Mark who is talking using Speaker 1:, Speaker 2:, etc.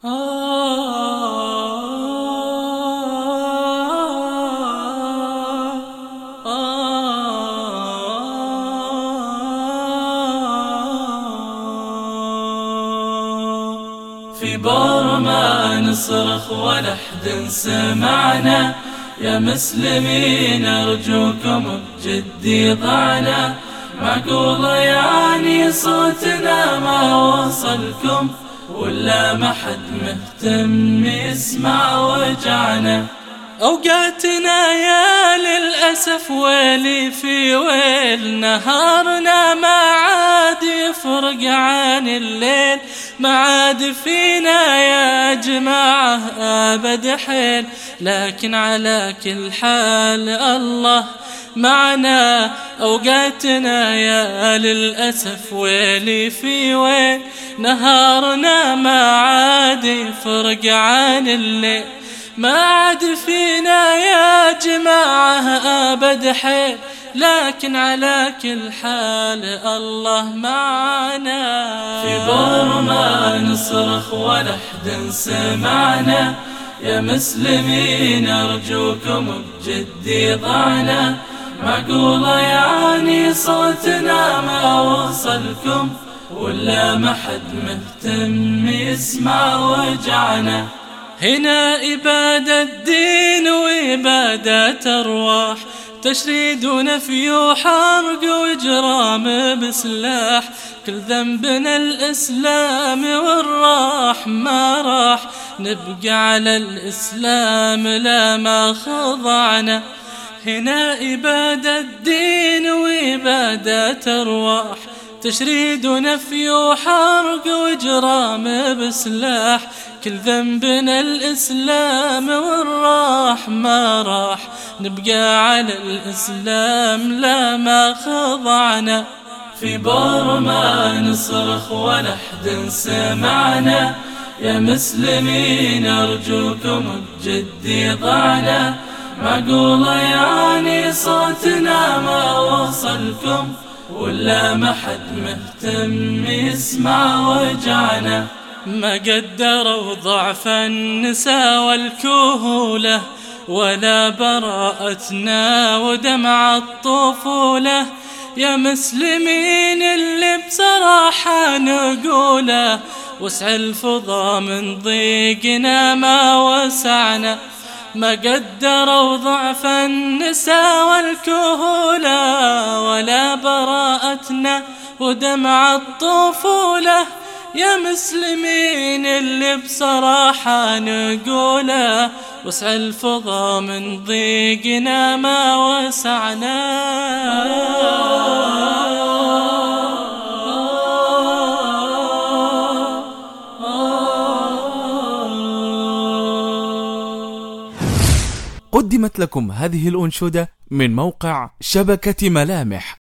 Speaker 1: في بار ما نصرخ ولا حد سمعنا، يا مسلمين ارجوكم بجدي ضعنا. معقولة يعني صوتنا ما وصلكم. ولا ما حد مهتم يسمع وجعنا. أوقاتنا يا للأسف ويلي في ويل، نهارنا ما عاد يفرق عن الليل. ما عاد فينا يا جماعة أبد حيل. لكن على كل حال الله معنا أوقاتنا يا للأسف ويلي في ويل. نهارنا ما عاد يفرق عن الليل. ما عاد فينا يا جماعة أبد حيل. لكن على كل حال الله معنا. في بر ما نصرخ ولا حد سمعنا. يا مسلمين، أرجوكم بجدي ضعنا. معقولة يعني صوتنا ما وصلكم، ولا ما حد مهتم يسمع وجعنا. هنا إبادة دين وإبادة أرواح تشريد ونفي وحرق وإجرام بسلاح. كل ذنبنا الإسلام والراح ما راح. نبقى على الإسلام لا ما خضعنا. هنا إبادة دين وإبادة أرواح تشريد ونفي وحرق وإجرام بسلاح. كل ذنبنا الإسلام والراح ما راح. نبقى على الإسلام لا ما خضعنا. في بار ما نصرخ ولا حد سمعنا. يا مسلمين أرجوكم بجدي ضعنا. معقولة يعني صوتنا ما وصلكم ولا ما حد مهتم يسمع وجعنا. ما قدروا ضعف النساء والكهولة، ولا براءتنا ودمع الطفولة. يا مسلمين اللي بصراحة نقوله وسع الفضا من ضيقنا ما وسعنا. ما قدروا ضعف النساء والكهولة ولا براءتنا ودمع الطفولة. يا مسلمين اللي بصراحة نقوله وسع الفضا من ضيقنا ما وسعنا.
Speaker 2: قدمت لكم هذه الأنشودة من موقع شبكة ملامح.